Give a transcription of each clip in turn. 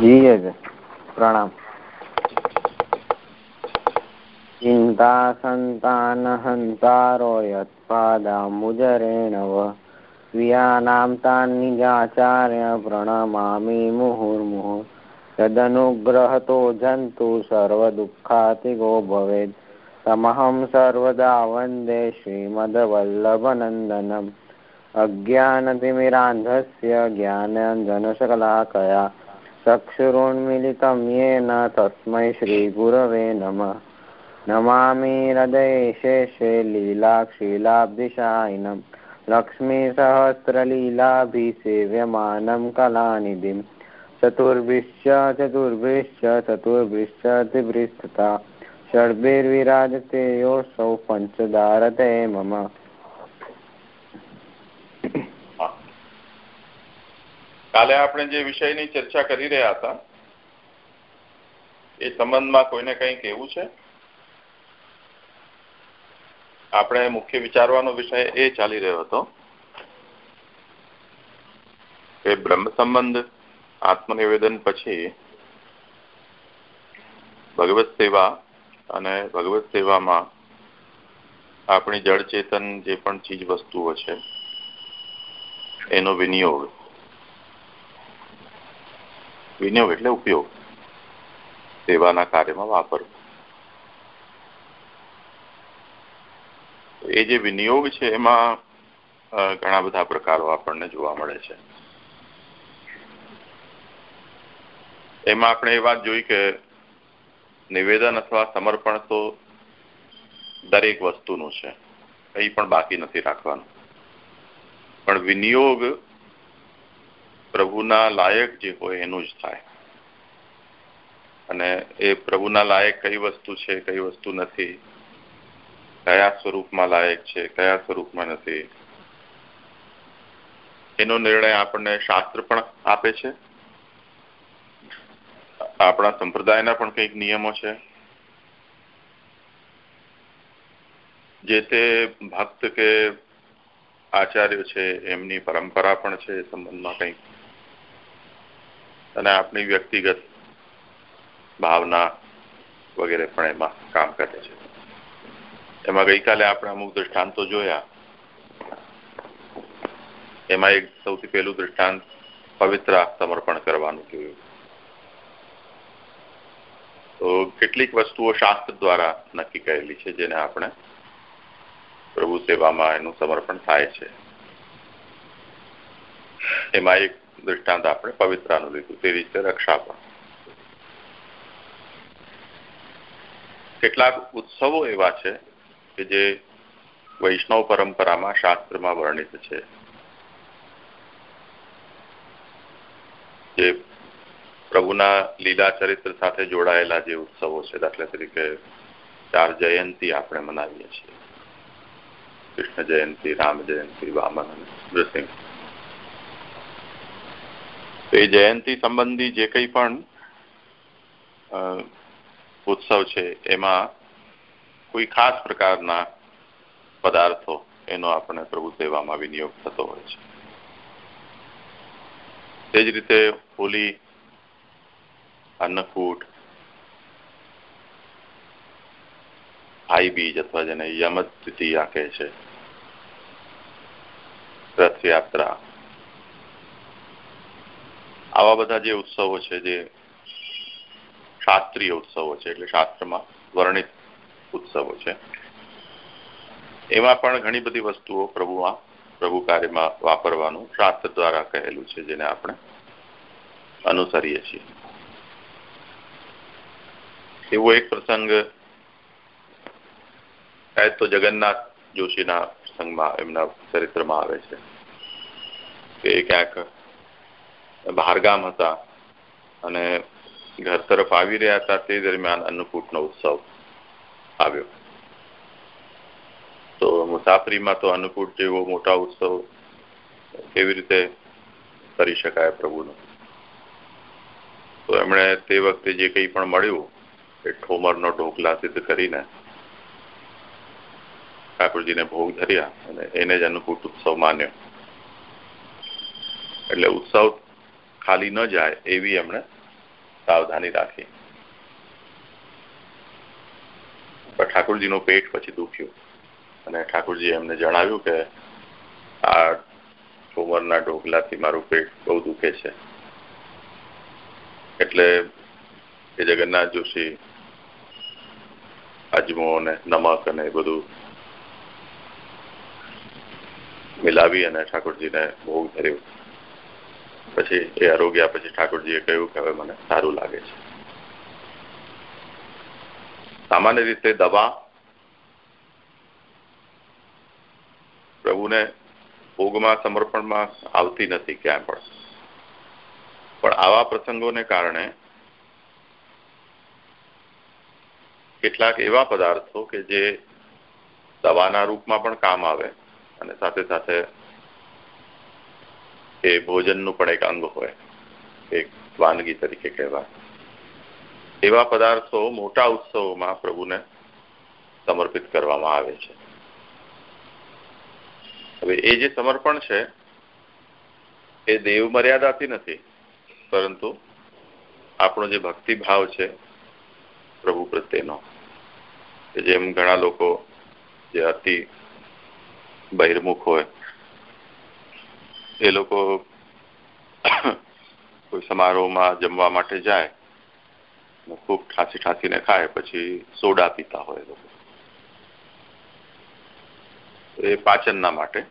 જીએ છે, પ્રણામ. ચિંતા સંતાન હંતારો યત્પાદા મુજરેણ વ ક્રિયાનામ તાનિજાચાર્ય પ્રણમામી મુહુર્મુહુ તદનુગ્રહતો જંતુ સર્વદુઃખાતિગો ભવેદ. તમહમ સર્વદા વંદે શ્રીમદવલ્લભનંદનમ અજ્ઞાનતિમિરાંધસ્ય જ્ઞાનંજનશકલાકયા चक्षुरुन्मिलितं येन तस्मै श्रीगुरवे नमः नमामि हृदये शेषे लीलाक्षीलाब्धिशायिनं लक्ष्मीसहस्रलीलाभिसेव्यमानं कलानिधिं चतुर्भिश्च चतुर्भिश्च चतुर्भिश्च त्रिभिस्तथा षड्भिर्विराजते योऽसौ पञ्चदारते मम કાલે આપણે જે વિષયની ચર્ચા કરી રહ્યા હતા, એ સંબંધમાં કોઈને કંઈ કેવું છે? આપણે મુખ્ય વિચારવાનો વિષય એ ચાલી રહ્યો હતો કે બ્રહ્મ સંબંધ, આત્મનિવેદન પછી ભગવત સેવા અને ભગવત સેવામાં આપણી જળ ચેતન જે પણ ચીજ વસ્તુઓ છે, એનો વિનિયોગ વિનિયોગ એટલે ઉપયોગ. સેવાના કાર્યમાં વાપરવું એ જે વિનિયોગ છે એમાં ઘણા બધા પ્રકારો આપણને જોવા મળે છે. એમાં આપણે એ વાત જોઈ કે નિવેદન અથવા સમર્પણ તો દરેક વસ્તુનું છે. કંઈ પણ બાકી નથી રાખવાનું. પણ વિનિયોગ પ્રભુના લાયક જે હોય એનું જ થાય. અને એ પ્રભુના લાયક કઈ વસ્તુ છે, કઈ વસ્તુ નથી? કયા સ્વરૂપમાં લાયક છે એનો નિર્ણય આપણને શાસ્ત્ર પણ આપે છે. આપણા સંપ્રદાયના પણ કંઈક નિયમો છે. જે તે ભક્ત કે આચાર્ય છે, એમની પરંપરા પણ છે, એ સંબંધમાં કંઈક અને આપણી વ્યક્તિગત ભાવના વગેરે પણ એમાં કામ કરે છે. એમાં ગઈકાલે આપણે અમુક દૃષ્ટાંતો જોયા. એમાં એક સૌથી પહેલું દૃષ્ટાંત પવિત્ર સમર્પણ કરવાનું જોયું તો કેટલીક વસ્તુઓ શાસ્ત્ર દ્વારા નક્કી કરેલી છે જેને આપણે પ્રભુ સેવામાં એનું સમર્પણ થાય છે. એમાં એક દૃષ્ટાંત આપણે પવિત્રાનું લીધું તે રીતે રક્ષા પણ કેટલાક ઉત્સવો એવા છે કે જે વૈષ્ણવ પરંપરામાં શાસ્ત્રમાં વર્ણિત છે. જે પ્રભુના લીલા ચરિત્ર સાથે જોડાયેલા જે ઉત્સવો છે, દાખલા તરીકે ચાર જયંતી આપણે મનાવીએ છીએ. કૃષ્ણ જયંતી, રામ જયંતી, વામન નૃસિંહ એ જયંતી સંબંધી જે કંઈ પણ ઉત્સવ છે, એમાં કોઈ ખાસ પ્રકારના પદાર્થો એનો આપણે પ્રભુ સેવામાં વિનિયોગ થતો હોય છે. તે જ રીતે હોલી, અન્નકૂટ, ભાઈ બીજ અથવા જેને તૃતીયા કહે છે, રથયાત્રા આવા બધા જે ઉત્સવો છે, જે શાસ્ત્રીય ઉત્સવો છે, એટલે શાસ્ત્રમાં વર્ણિત ઉત્સવો છે, એમાં પણ ઘણી બધી વસ્તુઓ પ્રભુમાં પ્રભુ કાર્યમાં વાપરવાનું શાસ્ત્ર દ્વારા કહેલું છે, જેને આપણે અનુસરીએ છીએ. એવો એક પ્રસંગ તો જગન્નાથ જોશીના પ્રસંગમાં એમના ચરિત્રમાં આવે છે, કે ક્યાંક બહારગામ હતા અને ઘર તરફ આવી રહ્યા હતા, તે દરમિયાન અન્નકૂટનો ઉત્સવ આવ્યો. તો મુસાફરીમાં તો અન્નકૂટ જેવો મોટા ઉત્સવ કેવી રીતે કરી શકાય પ્રભુનો? તો એમણે તે વખતે જે કંઈ પણ મળ્યું, એ ઠોમરનો ઢોકલા સિદ્ધ કરીને ઠાકોરજીને ભોગ ધર્યા અને એને જ અન્નકૂટ ઉત્સવ માન્યો. એટલે ઉત્સવ ખાલી ન જાય એવી એમણે સાવધાની રાખી. પણ ઠાકોરજીનું પેટ પછી દુખ્યું. અને ઠાકોરજી એમને જણાવ્યું કે આ ઠુમરના ઢોકલાથી મારું પેટ બહુ દુખે છે. એટલે એ જગન્નાથ જોશી, અજમો અને નમક અને બધું મિલાવી અને ઠાકોરજીને ભોગ ધર્યું. પછી એ આરોગ્યા પછી ઠાકોરજીએ કહ્યું કે હવે મને સારું લાગે છે. સામાન્ય રીતે દવા પ્રભુને ભોગમાં સમર્પણમાં આવતી નથી ક્યાંય પણ. પણ આવા પ્રસંગોને કારણે કેટલાક એવા પદાર્થો કે જે દવાના રૂપમાં પણ કામ આવે અને સાથે સાથે એ ભોજનનું પણ એક અંગ હોય, એક વાનગી તરીકે કહેવાય. એવા પદાર્થો મોટા ઉત્સવોમાં પ્રભુને સમર્પિત કરવામાં આવે છે. હવે એ જે સમર્પણ છે, એ દેવ મર્યાદાથી નથી, પરંતુ આપણો જે ભક્તિભાવ છે, પ્રભુ પ્રત્યેનો. જેમ ઘણા લોકો જે અતિ બહિર્મુખ હોય એ લોકો કોઈ સમારોહમાં જમવા માટે જાય ખૂબ ઠાસી ઠાંસીને ખાય, પછી સોડા પીતા હોય લોકો. એ પાચનના માટે.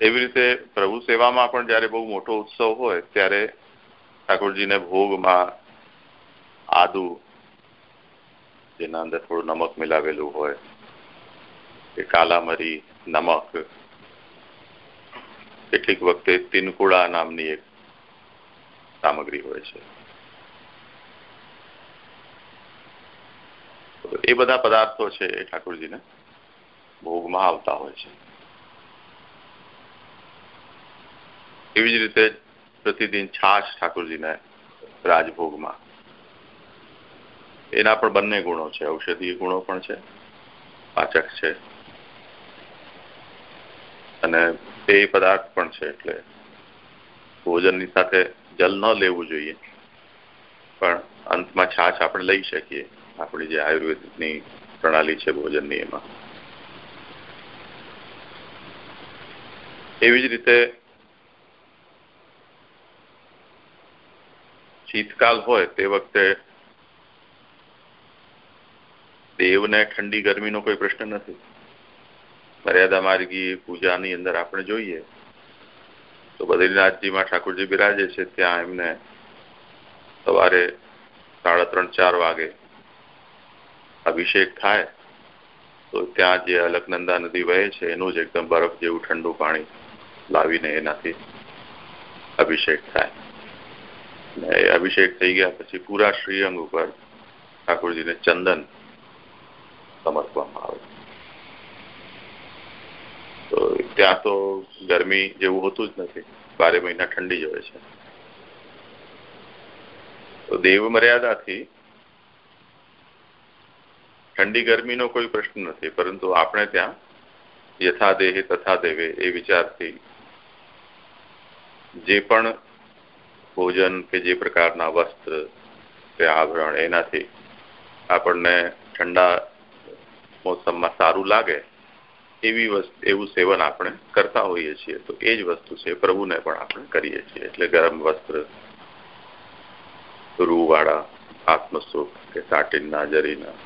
એવી રીતે પ્રભુ સેવામાં પણ જયારે બહુ મોટો ઉત્સવ હોય, ત્યારે ઠાકોરજીને ભોગમાં આદુ, જેના અંદર થોડું નમક મિલાવેલું હોય કે કાલા મરી નમક કેટલીક વખતે તિનકુડા નામની એક સામગ્રી હોય છે. એ બધા પદાર્થો છે એ ઠાકોરજીને ભોગમાં આવતા હોય છે. એવી જ રીતે પ્રતિદિન છાશ ઠાકોરજીને રાજભોગમાં. એના પણ બંને ગુણો છે, ઔષધીય ગુણો પણ છે, પાચક છે. અને એ પદાર્થ પણ છે એટલે ભોજનની સાથે જલ ન લેવું જોઈએ. પણ અંતમાં છાછ આપણે લઈ શકીએ. આપણી જે આયુર્વેદની પ્રણાલી છે ભોજનની એમાં. એવી જ રીતે શીતકાલ હોય તે વખતે દેવને ઠંડી ગરમીનો કોઈ પ્રશ્ન નથી. મર્યાદા માર્ગી પૂજાની અંદર આપણે જોઈએ, તો બદ્રીનાથજીમાં ઠાકોરજી બિરાજે છે ત્યાં એમને સવારે સાડા ત્રણ, ચાર વાગે અભિષેક થાય, તો ત્યાં જે અલકનંદા નદી વહે છે એનું જ એકદમ બરફ જેવું ઠંડુ પાણી લાવીને એનાથી અભિષેક થાય. એ અભિષેક થઈ ગયા પછી પૂરા શ્રીઅંગ ઉપર ઠાકોરજીને ચંદન સમર્પવામાં આવે તો ત્યાં તો ગરમી જેવું હોતું જ નથી. બારે મહિના ઠંડી જ હોય છે. તો દેવ મર્યાદાથી ઠંડી ગરમીનો કોઈ પ્રશ્ન નથી, પરંતુ આપણે ત્યાં યથા દેહે તથા દેવે એ વિચારથી જે પણ ભોજન કે જે પ્રકારના વસ્ત્ર કે આભરણ એનાથી આપણને ઠંડા મોસમમાં સારું લાગે એવી એવું સેવન આપણે કરતા હોઈએ છીએ. તો એ જ વસ્તુ છે, પ્રભુને પણ આપણે કરીએ છીએ. એટલે ગરમ વસ્ત્ર રૂવાળા આત્મસુખ કે સાટીનના જરીના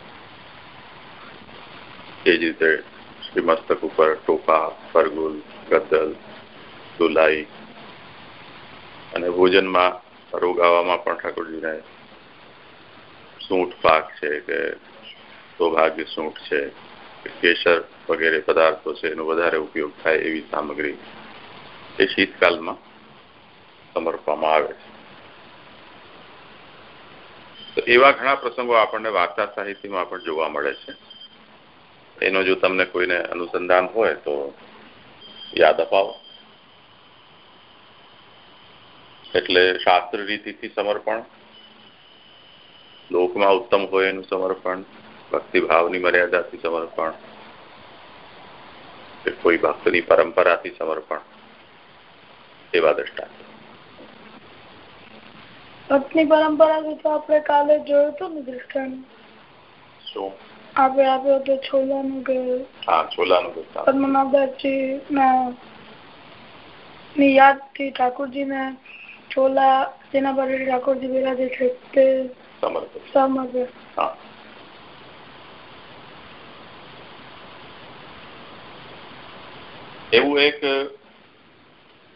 એ જ રીતે શ્રીમસ્તક ઉપર ટોપા ફરગુલ ગદ્દલ, દુલાઈ અને ભોજનમાં રોગાવામાં પણ ઠાકોરજીને સૂંઠ પાક છે કે સૌભાગ્ય સૂંઠ છે. કેસર વગેરે પદાર્થો છે, એનો વધારે ઉપયોગ થાય એવી સામગ્રી એ શીતકાલમાં સમર્પવામાં આવે છે. તો એવા ઘણા પ્રસંગો આપણને વાર્તા સાહિત્યમાં પણ જોવા મળે છે. એનો જો તમને કોઈને અનુસંધાન હોય તો યાદ અપાવો. એટલે શાસ્ત્ર રીતિથી સમર્પણ, લોકમાં ઉત્તમ હોય એનું સમર્પણ ભક્તિભાવની મર્યાદાથી સમર્પણ કે કોઈ ભક્તની પરંપરાથી સમર્પણ એવા દ્રષ્ટાંત. ભક્તની પરંપરા તો આપણે કાલે જોયું હતું ને દ્રષ્ટાંત શું? આપણે આપ્યો હતો છોલાનું કે હા છોલાનું પદ્મનાભદાસજી ના ની યાદથી ઠાકોરજી ને છોલા જેના પર ઠાકોરજી બિરાજે છે તે સમર્પિત હા. એવું એક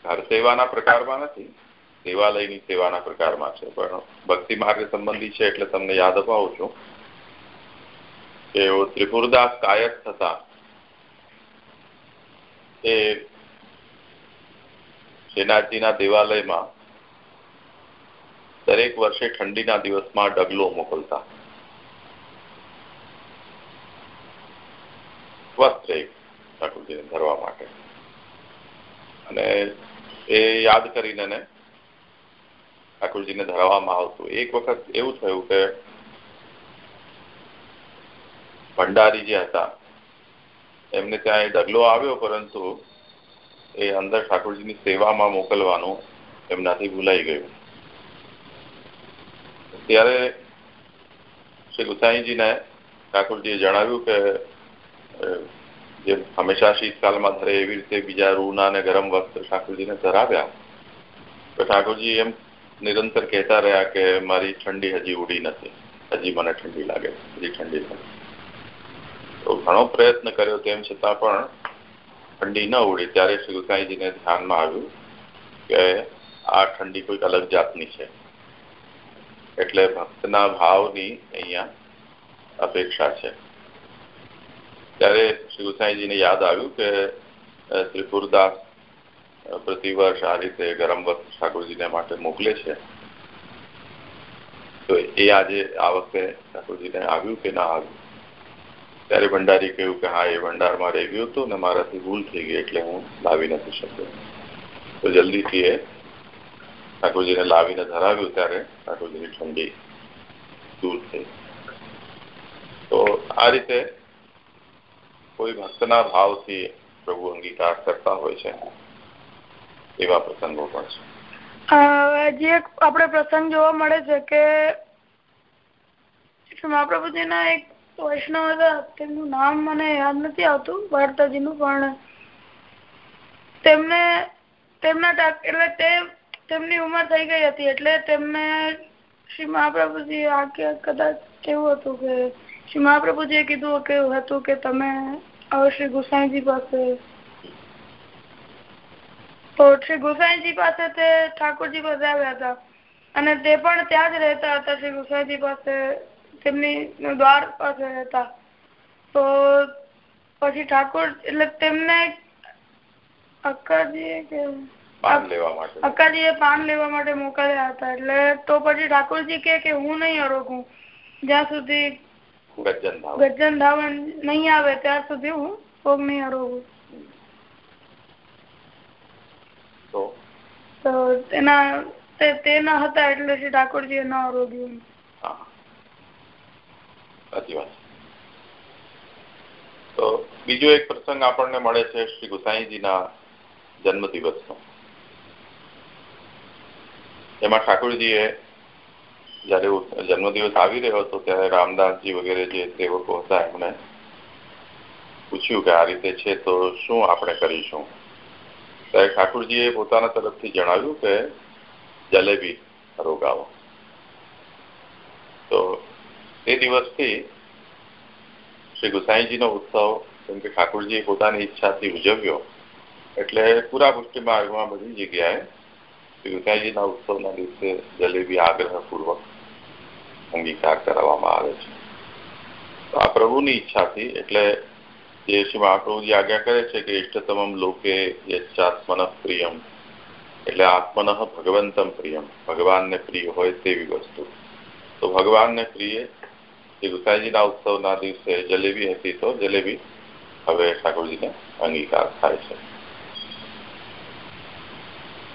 ઘર સેવાના પ્રકારમાં નથી દેવાલયની સેવાના પ્રકારમાં છે. પણ ભક્તિ માર્ગ સંબંધી છે એટલે તમને યાદ અપાવું છું કે ત્રિપુરદાસ કાયક થતા એ શ્રીનાથજીના દેવાલયમાં દરેક વર્ષે ઠંડીના દિવસમાં ડગલો મોકલતા. વસ્ત્ર ઠાકોરજીને ધરવા માટે. અને એ યાદ કરીને ઠાકોરજીને ધરાવવામાં આવતું. એક વખત એવું થયું કે ભંડારી જે હતા, એમને ત્યાં એ ડગલો આવ્યો, પરંતુ એ અંદર ઠાકોરજીની સેવામાં મોકલવાનું એમનાથી ભૂલાઈ ગયું. ત્યારે શ્રી ગુસાઈજીને ઠાકોરજીએ જણાવ્યું કે જે હંમેશા શીતકાલમાં ધરે એવી રીતે બીજા રૂના અને ગરમ વસ્ત્ર ઠાકોરજીને ધરાવ્યા. તો ઠાકોરજી એમ નિરંતર કહેતા રહ્યા કે મારી ઠંડી હજી ઉડી નથી. હજી મને ઠંડી લાગે, હજી ઠંડી લાગે. તો ઘણો પ્રયત્ન કર્યો તેમ છતાં પણ ઠંડી ન ઉડી. ત્યારે શ્રી ગુસાઈજીને ધ્યાનમાં આવ્યું કે આ ઠંડી કોઈક અલગ જાતની છે. એટલે ભક્તના ભાવની અહીંયા અપેક્ષા છે. ત્યારે શ્રી ગુસાઈજીને યાદ આવ્યું કે ત્રિપુરદાસ પ્રતિવર્ષ આ રીતે ગરમ વસ્ત્ર ઠાકોરજીને માટે મોકલે છે. તો એ આજે, આ વખતે ઠાકોરજીને આવ્યું કે ના આવ્યું? ત્યારે ભંડારી કહ્યું કે, હા, એ ભંડારમાં રહી ગયું હતું ને મારાથી ભૂલ થઈ ગઈ, એટલે હું લાવી નથી શક્યો. તો જલ્દીથી એ ઠાકોરજીને લાવીને ધરાવ્યું ત્યારે ઠાકોરજીની ઠંડી દૂર થઈ. તો આ રીતે કોઈ ભક્તના ભાવથી પ્રભુ અંગીકાર કરતા હોય છે? એવા પ્રસંગો પણ છે. જે આપણે પ્રસંગ જોવા મળે છે કે મહાપ્રભુજીના એક વૈષ્ણવ હતા, તેમનું નામ મને યાદ નથી આવતું ભારતાજીનું પણ તેમને, તેમના એટલે તે, તેમની ઉંમર થઈ ગઈ હતી, એટલે તેમને શ્રી મહાપ્રભુજી આ કદાચ કેવું હતું કે શ્રી મહાપ્રભુજીએ કીધું કેવું હતું કે તમે શ્રી ગુસાઈજી પાસે તો શ્રી ગુસાઈજી પાસે તે ઠાકોરજી પાસે આવ્યા હતા. અને તે પણ ત્યાં જ રહેતા હતા શ્રી ગુસાઈજી પાસે તેમની દ્વાર પાસે રહેતા. તો પછી ઠાકોર એટલે તેમને અક્કાજી કે અક્કાજી એ પાન લેવા માટે મોકલ્યા હતા. એટલે તો પછી ઠાકોરજી કે હું નહીં અરોગું જ્યાં સુધી ગજન ધાવન. નહીં આવે ત્યાં સુધી હું ભોગ નહીં અરોગું તો? તેના તે ન હતા એટલે શ્રી ઠાકોરજી ન અરોગ્યું તો બીજો એક પ્રસંગ આપણને મળે છે શ્રી ગુસાઈજીના જન્મ દિવસનો એમાં ઠાકોરજીએ જયારે જન્મદિવસ આવી રહ્યો હતો ત્યારે રામદાસજી વગેરે જે સેવકો હતા એમણે પૂછ્યું કે આ રીતે છે તો શું આપણે કરીશું ત્યારે ઠાકોરજીએ પોતાના તરફથી જણાવ્યું કે, જલેબી રોગાવો. તો તે દિવસથી શ્રી ગુસાઈજીનો ઉત્સવ કેમ કે ઠાકોરજીએ પોતાની ઈચ્છાથી ઉજવ્યો, એટલે પૂરા પુષ્ટિ માર્ગમાં બધી જગ્યાએ શ્રી ગુસાઈજીના ઉત્સવના દિવસે જલેબી આગ્રહપૂર્વક અંગીકાર કરાવવામાં આવે છે. તો આ પ્રભુની ઈચ્છાથી, એટલે જે શ્રી મહાપ્રભુજી આજ્ઞા કરે છે કે ઇષ્ટતમમ લોકે યચ્છાત્મન પ્રિયમ. એટલે આત્મન ભગવંતમ પ્રિયમ. ભગવાનને પ્રિય હોય તેવી વસ્તુ. તો ભગવાનને પ્રિય શ્રી ગુસાઈજીના ઉત્સવના દિવસે જલેબી હતી તો જલેબી હવે ઠાકોરજીને અંગીકાર થાય છે.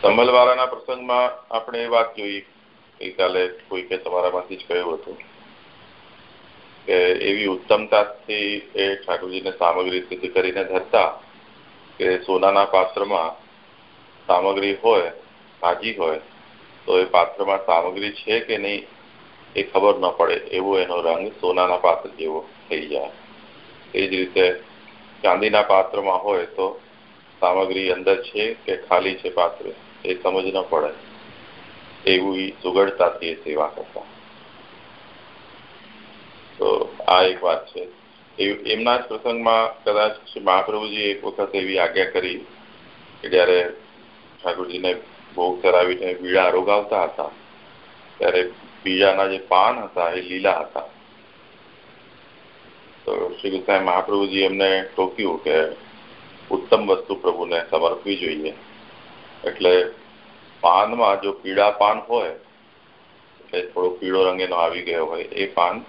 સંભલવાળાના પ્રસંગમાં આપણે એ વાત જોઈ. ગઈકાલે કોઈકે તમારામાંથી જ કહ્યું હતું કે એવી ઉત્તમતાથી એ ઠાકોરજીને સામગ્રી સિદ્ધ કરીને ધરતા કે સોનાના પાત્રમાં સામગ્રી હોય, ભાજી હોય, તો એ પાત્રમાં સામગ્રી છે કે નહીં એ ખબર ન પડે. એવો એનો રંગ સોનાના પાત્ર જેવો થઈ જાય. એ જ રીતે ચાંદીના પાત્રમાં હોય તો સામગ્રી અંદર છે કે ખાલી છે પાત્ર એ સમજ ન પડે. એવું સુગળતાથી એ સેવા કરતા. તો આ એક વાત છે. એમના જ પ્રસંગમાં કદાચ મહાપ્રભુજી એક વખત એવી આજ્ઞા કરી કે જયારે ઠાકોરજીને ભોગ કરાવીને બીડા રોગાવતા હતા, ત્યારે બીજાના જે પાન હતા એ લીલા હતા. તો શ્રી ગુસાઈ મહાપ્રભુજી એમને ટોક્યું કે ઉત્તમ વસ્તુ પ્રભુને સમર્પવી જોઈએ. એટલે પાનમાં જો પીળા પાન હોય, એટલે થોડો પીળો રંગ એનો આવી ગયો હોય, એ પાન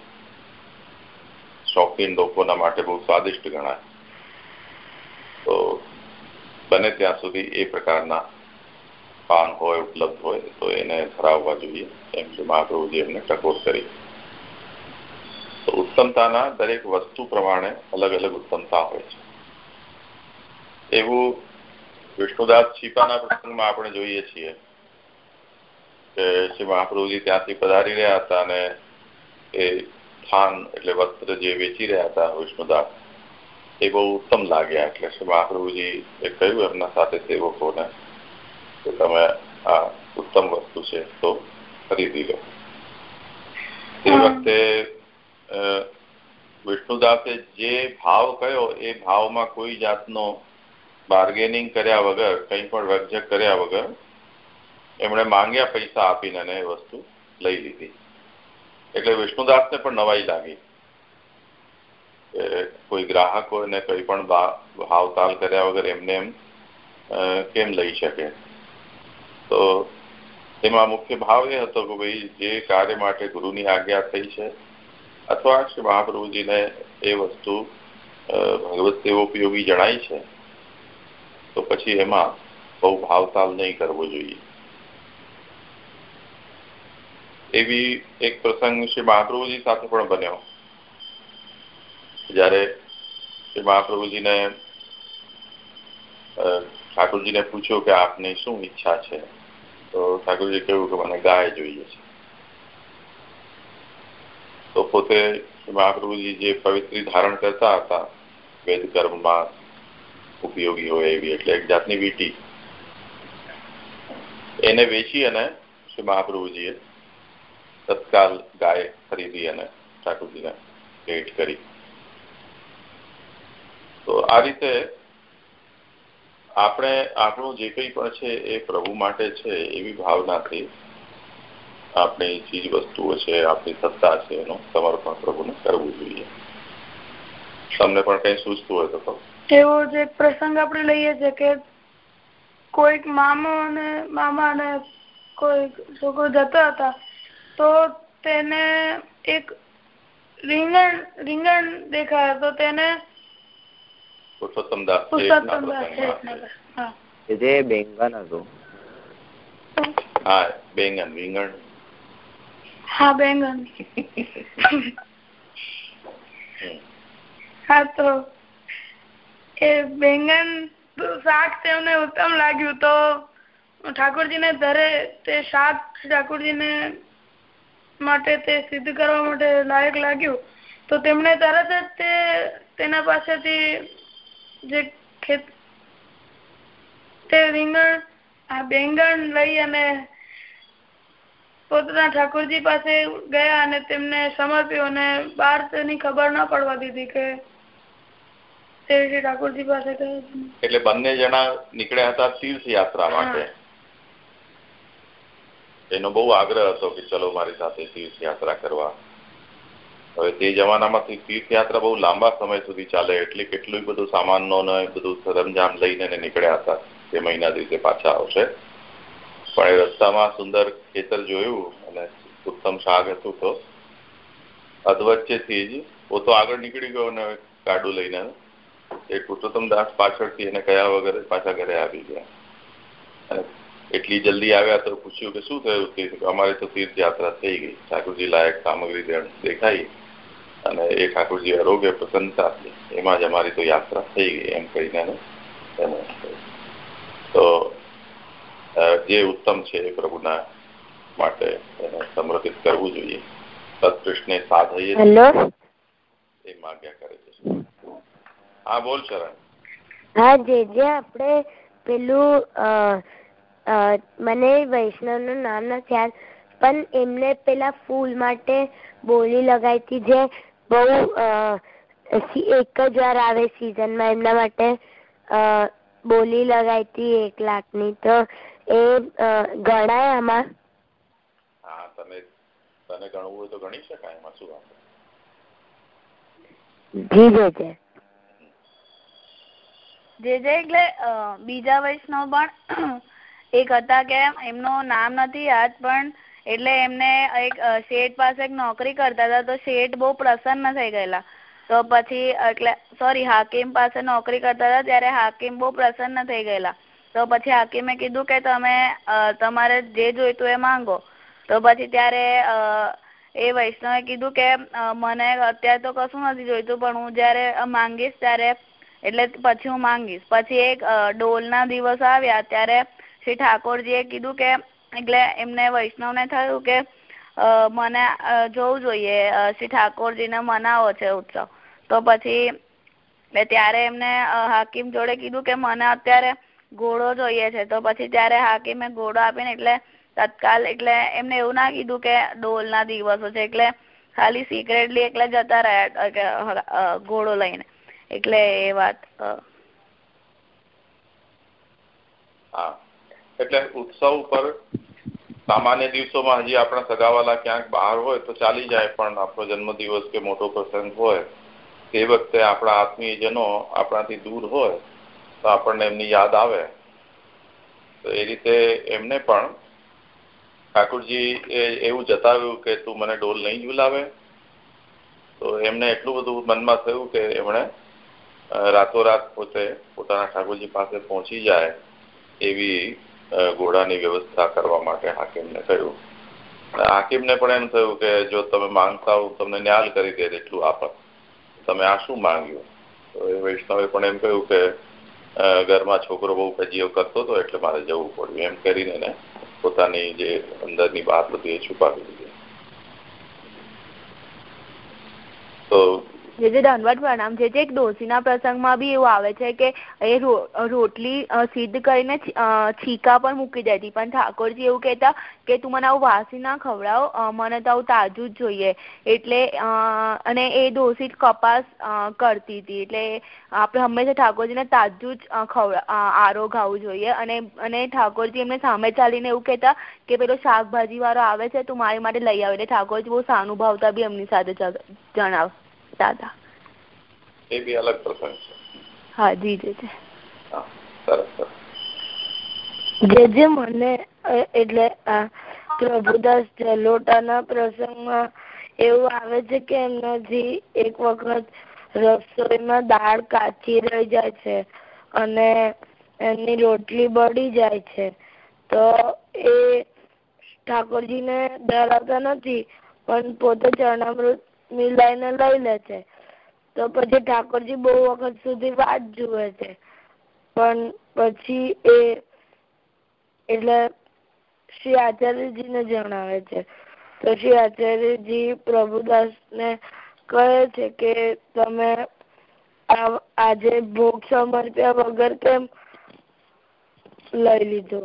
શોખીન લોકોના માટે બહુ સ્વાદિષ્ટ ગણાય. તો બને ત્યાં સુધી એ પ્રકારના પાન હોય, ઉપલબ્ધ હોય, તો એને ધરાવવા જોઈએ. એમ કે મહાપ્રભુજી એમને ટકોર કરી. તો ઉત્તમતાના દરેક વસ્તુ પ્રમાણે અલગ અલગ ઉત્તમતા હોય છે. એવું વિષ્ણુદાસ છીપાના પ્રસંગમાં આપણે જોઈએ છીએ કે શ્રી મહાપ્રભુજી ત્યાંથી પધારી રહ્યા હતા અને એ સ્થાન એટલે વસ્ત્ર જે વેચી રહ્યા હતા વિષ્ણુદાસ એ બહુ ઉત્તમ લાગ્યા. એટલે શ્રી મહાપ્રભુજી એ કહ્યું એમના સાથે સેવકોને કે તમે આ ઉત્તમ વસ્તુ છે તો ખરીદી લો. તે વખતે વિષ્ણુદાસે જે ભાવ કયો એ ભાવમાં કોઈ જાતનો બાર્ગેનિંગ કર્યા વગર, કંઈ પણ વ્યક્ત કર્યા વગર, એમણે માંગ્યા પૈસા આપીને એ વસ્તુ લઈ લીધી. એટલે વિષ્ણુદાસને પણ નવાઈ લાગી કોઈ ગ્રાહકોને કંઈ પણ ભાવતાલ કર્યા વગર એમને એમ કેમ લઈ શકે? તો એમાં મુખ્ય ભાવ એ હતો કે ભાઈ જે કાર્ય માટે ગુરુની આજ્ઞા થઈ છે, અથવા શ્રી મહાપ્રભુજીને એ વસ્તુ ભગવત સેવ ઉપયોગી જણાય છે તો પછી એમાં બહુ ભાવતાલ નહીં કરવો જોઈએ. એવી એક પ્રસંગ શ્રી મહાપ્રભુજી સાથે પણ બન્યો. જ્યારે શ્રી મહાપ્રભુજીને ઠાકોરજીને પૂછ્યું કે આપની શું ઈચ્છા છે? તો ઠાકોરજી કહ્યું કે મને ગાય જોઈએ છે. તો પોતે મહાપ્રભુજી જે પવિત્રી ધારણ કરતા હતા વેદ કર્મમાં ઉપયોગી હોય એવી, એટલે એક જાતની વીટી. એને વેચી અને શ્રી મહાપ્રભુજીએ તત્કાલ ગાય ખરીદી અને ઠાકોરજીને ભેટ કરી. તો આ રીતે આપણે, આપણું જે કંઈ પણ છે એ પ્રભુ માટે છે એવી ભાવનાથી આપણી ચીજ વસ્તુઓ છે, આપણી સત્તા છે એનું સમર્પણ પ્રભુને કરવું જોઈએ. તમને પણ કઈ સૂચતું હોય તો એવો જ એક પ્રસંગ આપણે લઈએ છીએ કે કોઈક મામો અને મામા અને કોઈ છોકરો જતા હતા તો તેને એક રીંગણ રીંગણ દેખાય તો તેને જે બેંગન હતું. હા બેંગન રીંગણ. હા બેંગન. હા તો એ બેંગન શાક તેમને ઉત્તમ લાગ્યું તો ઠાકોરજીને ધરે તે શાક ઠાકોરજીને માટે તે સિદ્ધ કરવા માટે લાયક લાગ્યું. તો તેમણે તરત જ તે તેના પાસેથી જે ખેત તે રીંગણ, આ બેંગણ લઈ અને પોતાના ઠાકોરજી પાસે ગયા અને તેમને સમર્પ્યું અને બહાર તેની ખબર ના પડવા દીધી કે તે ઠાકોરજી પાસે ગયા એટલે બંને જણા નીકળ્યા હતા તીર્થ યાત્રા માટે. એનો બહુ આગ્રહ હતો કે ચલો મારી સાથે તીર્થયાત્રા કરવા. હવે તે જમાનામાં તીર્થયાત્રા બહુ લાંબા સમય સુધી ચાલે એટલે કેટલું બધું સામાનનો ને બધું સરંજામ લઈને નીકળ્યા હતા. તે મહિના દિવસે પાછા આવશે. પણ એ રસ્તામાં સુંદર ખેતર જોયું અને ઉત્તમ શાક હતું તો. અધવચ્ચેથી જ પોતો આગળ નીકળી ગયો ને ગાડું લઈને. એ પુરુષોત્તમ દાસ પાછળથી એને કયા વગર પાછા ઘરે આવી ગયા? અને એટલી જલ્દી આવ્યા તો પૂછ્યું કે શું થયું? અમારે તો તીર્થયાત્રા થઈ ગઈ. ઠાકોરજી લાયક સામગ્રી દેખાઈ અને એ ઠાકોરજી આરોગ્ય પ્રસન્નતા એમાં જ અમારી તો યાત્રા થઈ ગઈ એમ કહીને તો જે ઉત્તમ છે એ પ્રભુના માટે એને સમર્પિત કરવું જોઈએ. સત્કૃષ્ણે સાધયે એ માગ્યા કરે છે. હા બોલ શરણ હા જે જે આપણે પેલું મને વૈષ્ણવનું નામ નથી યાદ પણ એમને પેલા ફૂલ માટે બોલી લગાવી હતી જે બહુ એક જ વાર આવે સિઝનમાં એમના માટે બોલી લગાવી હતી એક લાખની. તો એ ગણાય આમાં? હા તમે તને ગણવું હોય તો ગણી શકાય એમાં શું વાંધો? જી જે જે જે એટલે બીજા વૈષ્ણવ પણ એક હતા કે એમનું નામ નથી યાદ, પણ એટલે એમને એક શેઠ પાસે એક નોકરી કરતા હતા, તો શેઠ બહુ પ્રસન્ન થઈ ગયેલા. તો પછી એટલે સોરી હાકીમ પાસે નોકરી કરતા હતા, ત્યારે હાકીમ બહુ પ્રસન્ન થઈ ગયેલા. તો પછી હાકીમે કીધું કે તમે તમારે જે જોઈતું એ માંગો. તો પછી ત્યારે એ વૈષ્ણવે કીધું કે મને અત્યારે તો કશું નથી જોઈતું, પણ હું જ્યારે માંગીશ ત્યારે એટલે પછી હું માંગીશ. પછી એક ડોલના દિવસ આવ્યા ત્યારે શ્રી ઠાકોરજીએ કીધું કે, એટલે એમને વૈષ્ણવને થયું કે મને જોવું જોઈએ શ્રી ઠાકોરજીને મનાવો છે ઉત્સવ. તો પછી ત્યારે એમને હાકીમ જોડે કીધું કે, મને અત્યારે ઘોડો જોઈએ છે. તો પછી ત્યારે હાકીમે ઘોડો આપીને એટલે તત્કાલ એટલે એમને એવું ના કીધું કે, ડોલના દિવસો છે. એટલે ખાલી સિક્રેટલી એકલા જતા રહ્યા ઘોડો લઈને. એટલે એ વાત એટલે ઉત્સવ પર સામાન્ય દિવસોમાં હજી આપણા સગાવાલા ક્યાંક બહાર હોય તો ચાલી જાય, પણ આપણો જન્મદિવસ કે મોટો પ્રસંગ હોય, તે વખતે આપણા આત્મીયજનો આપણાથી દૂર હોય, તો આપણને એમની યાદ આવે. તો એ રીતે એમને પણ ઠાકુરજી એ એવું જતાવ્યું કે તું મને ડોલ નહીં ઝુલાવે. તો એમને એટલું બધું મનમાં થયું કે એમણે રાતોરાત પોતે પોતાના ઠાકોરજી પાસે પહોંચી જાય એવી ઘોડાની વ્યવસ્થા કરવા માટે હાકીમને કહ્યું. હાકીમને પણ એમ થયું કે જો તમે માંગતા હો તમને ન્યાલ કરી દે એટલું આપત. તમે આ શું માંગ્યું? તો એ વૈષ્ણવે પણ એમ કહ્યું કે ઘરમાં છોકરો બહુ કજીઓ કરતો હતો એટલે મારે જવું પડ્યું. એમ કરીને એને પોતાની જે અંદરની વાત બધી એ છુપાવી દીધી. તો જે જે દંડવત પ્રણામ છે એક ડોસીના પ્રસંગમાં બી એવું આવે છે કે એ રોટલી સિદ્ધ કરીને છીકા પર મૂકી દેતી. પણ ઠાકોરજી એવું કહેતા કે તું મને આવું વાસી ના ખવડાવ મને તો આવું તાજું જ જોઈએ. એટલે અને એ ડોસી કપાસ કરતી હતી. એટલે આપણે હંમેશા ઠાકોરજીને તાજું જ ખવડા આરો જોઈએ. અને અને ઠાકોરજી એમને સામે ચાલીને એવું કહેતા કે પેલો શાકભાજી વાળો આવે છે, તું મારી માટે લઈ આવે. એટલે ઠાકોરજી બહુ સાનુભાવતા બી એમની સાથે જણાવ. દાદા. એ બી અલગ પ્રસંગ છે. હા જી જી જી. જે જે મને એટલે આ પ્રભુદાસ જલોટાના પ્રસંગમાં એવું આવે છે કે એમનાથી એક વખત રસોઈમાં દાળ કાચી રહી જાય છે અને એમની રોટલી બળી જાય છે. તો એ ઠાકોરજીને ડરાવતા નથી પણ પોતે ચરણામૃત મિલાઈને લઈ લે છે. તો પછી ઠાકોરજી બહુ વખત સુધી વાત જુએ છે. પણ પછી એ એટલે શ્રી આચાર્યજીને જણાવે છે. તો શ્રી આચાર્યજી પ્રભુદાસ ને કહે છે કે તમે આજે ભોગ સમર્પ્યા વગર કેમ લઈ લીધો?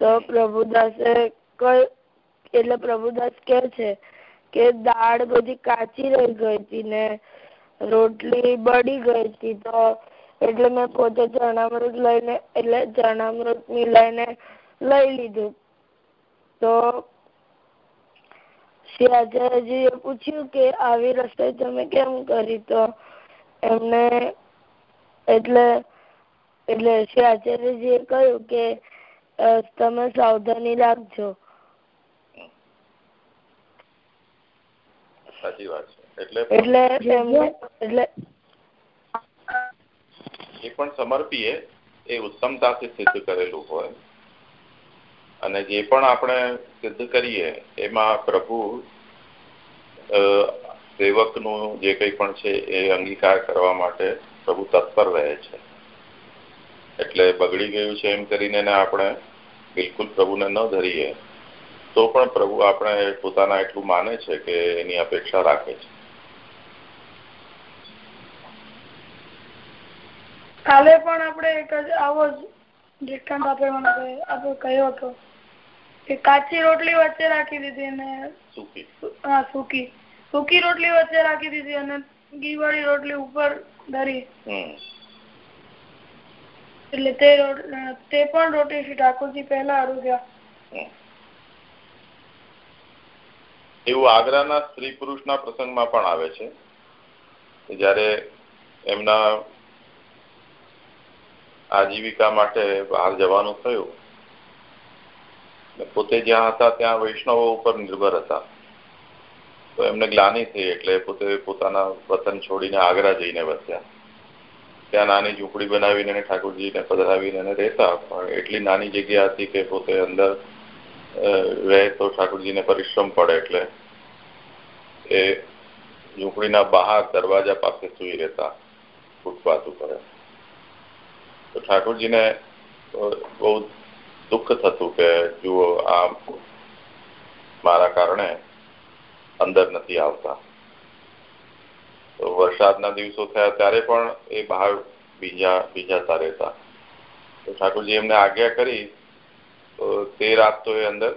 તો પ્રભુદાસે કહ્યું, એટલે પ્રભુદાસ કે છે કે દાળ બધી કાચી રહી ગઈ હતી ને રોટલી બળી ગઈ હતી તો એટલે મેં પોતે ચણામૃત લઈને, એટલે ચણામૃત મિલાઈને લઈ લીધું. તો શ્રી આચાર્યજીએ પૂછ્યું કે આવી રસોઈ તમે કેમ કરી? તો એમને એટલે એટલે શ્રી આચાર્યજીએ કહ્યું કે તમે સાવધાની રાખજો. સાચી વાત છે. એટલે એટલે એટલે એ પણ સમર્પીએ એ ઉત્તમતાથી સિદ્ધ કરેલું હોય. અને જે પણ આપણે સિદ્ધ કરીએ એમાં પ્રભુ સેવકનું જે કંઈ પણ છે એ અંગીકાર કરવા માટે પ્રભુ તત્પર રહે છે. એટલે બગડી ગયું છે એમ કરીને આપણે બિલકુલ પ્રભુને ન ધરીએ તો પણ પ્રભુ આપણે પોતાના એટલું માને છે કે એની અપેક્ષા રાખે છે. કાલે પણ આપણે એક જ આવો જ દ્રષ્ટાંત આપે મને આપણે કહ્યો હતો કે કાચી રોટલી વચ્ચે રાખી દીધી અને સૂકી. હા સૂકી. સૂકી રોટલી વચ્ચે રાખી દીધી અને ઘીવાળી રોટલી ઉપર ધરી. એટલે તે તે પણ રોટલી શ્રી ઠાકોરજી પહેલા અરુગ્યા એવું આગ્રાના સ્ત્રી પુરુષના પ્રસંગમાં પણ આવે છે. જ્યારે એમના આજીવિકા માટે બહાર જવાનું થયું પોતે જ્યાં હતા ત્યાં વૈષ્ણવો ઉપર નિર્ભર હતા. તો એમને ગ્લાની થઈ એટલે પોતે પોતાના વતન છોડીને આગ્રા જઈને વસ્યા. ત્યાં નાની ઝૂંપડી બનાવીને ઠાકોરજીને પધરાવીને રહેતા. પણ એટલી નાની જગ્યા હતી કે પોતે અંદર રહે તો ઠાકોરજીને પરિશ્રમ પડે એટલે એ ઝૂંપડીના બહાર દરવાજા પાસે સુઈ રહેતા ફૂટપાથ ઉપર. તો ઠાકોરજીને બહુ દુઃખ થતું કે જુઓ આ મારા કારણે અંદર નથી આવતા. તો વરસાદના દિવસો થયા ત્યારે પણ એ બહાર બીજા, બીજાતા રહેતા. તો ઠાકોરજી એમને આજ્ઞા કરી તો તે રાત એ અંદર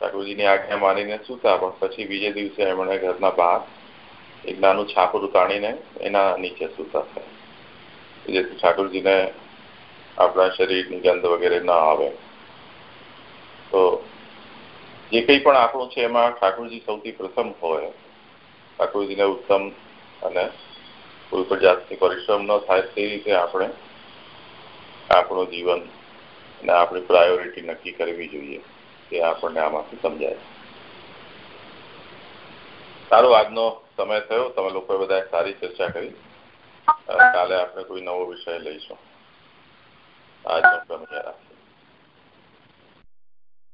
ઠાકોરજીની આજ્ઞા માનીને સુતા પણ પછી બીજે દિવસે એમણે ઘરના બહાર એક નાનું છાપરું તાણીને એના નીચે સુતા થયા. જેથી ઠાકોરજીને આપણા શરીરની ગંધ વગેરે ન આવે. તો જે કંઈ પણ આપણું છે એમાં ઠાકોરજી સૌથી પ્રથમ હોય. ઠાકોરજીને ઉત્તમ અને કોઈ પણ જાતની પરિશ્રમ ન થાય તે રીતે આપણે આપણું જીવન અને આપણી પ્રાયોરિટી નક્કી કરવી જોઈએ એ આપણને આમાંથી સમજાય. સારો આજનો સમય થયો. તમે લોકોએ બધાએ સારી ચર્ચા કરી. કાલે આપણે કોઈ નવો વિષય લઈશું. આજનો સમય